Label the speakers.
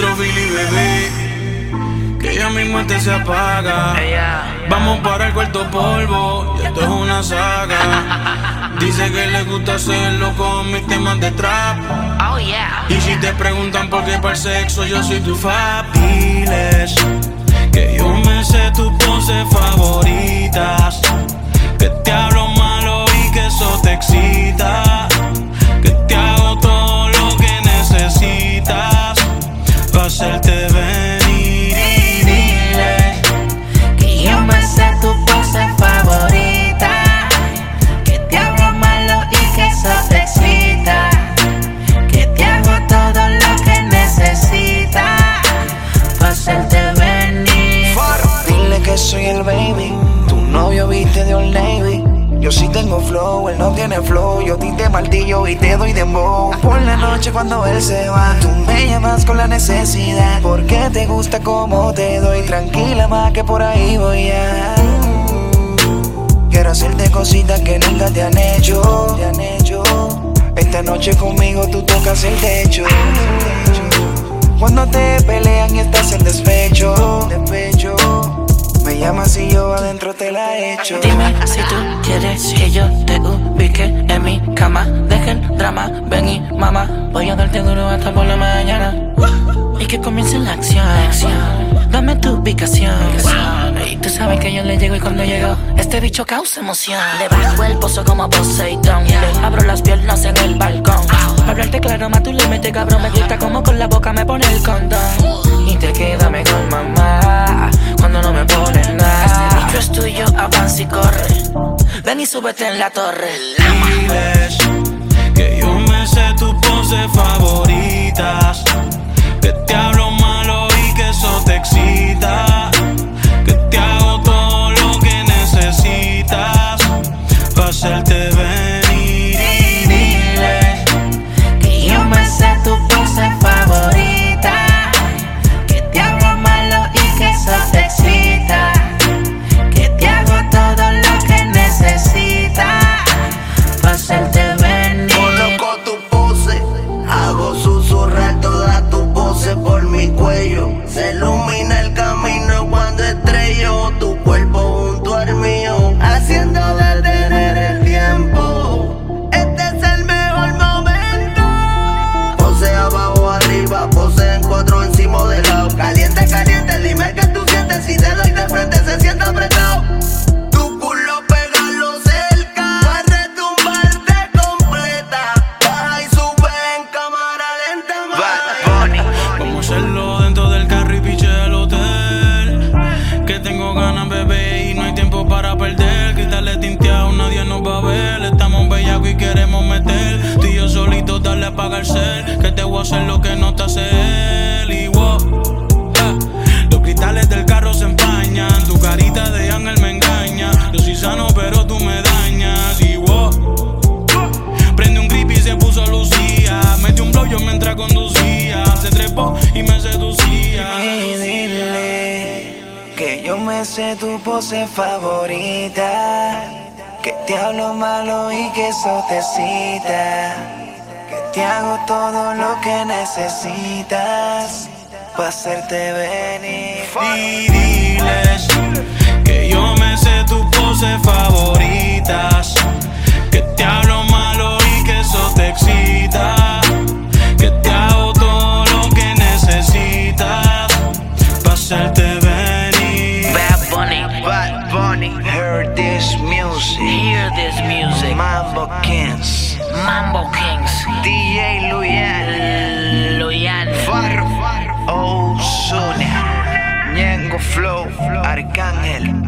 Speaker 1: Otro Billy, bebé. Que ya mi muerte se apaga. Vamos para el cuarto polvo. Y esto es una saga. Dice que le gusta hacerlo con mis temas de trap.
Speaker 2: Oh, yeah.
Speaker 1: Y si te preguntan por qué para el sexo, yo soy tu fab. Diles que yo me sé tus poses favoritas. Que te hablo malo y que eso te excita.
Speaker 3: Él no tiene flow. Yo te martillo y te doy dembow. Por la noche cuando él se va, tú me llamas con la necesidad. Porque te gusta como te doy. Tranquila más que por ahí voy a. Quiero hacerte cositas que nunca te han hecho. Esta noche conmigo tú tocas el techo. Cuando te pelean y estás en despecho. Llamas y yo adentro te la echo.
Speaker 4: Dime si tú quieres que yo te ubique en mi cama. Deja el drama, ven y mamá. Voy a darte duro hasta por la mañana. Y que comience la acción. Dame tu ubicación. Y tú sabes que yo le llego y cuando llego, este bicho causa emoción. Le bajo el pozo como Poseidón. Le abro las piernas en el balcón. Hablarte claro, más tu límite, cabrón. Me gusta como con la boca me pone el condón. Y súbete en la torre.
Speaker 1: Diles sé
Speaker 4: tu pose favorita. Que te hablo malo y que eso te
Speaker 3: cita. Que te hago todo lo que necesitas. Pa' hacerte venir. Hear this music.
Speaker 4: hear this music.
Speaker 3: Mambo Kings.
Speaker 4: Mambo Kings,
Speaker 3: DJ Luyan.
Speaker 4: Loyan.
Speaker 3: Farro. Ozuna. Oh, Ñengo Flow. Arcángel.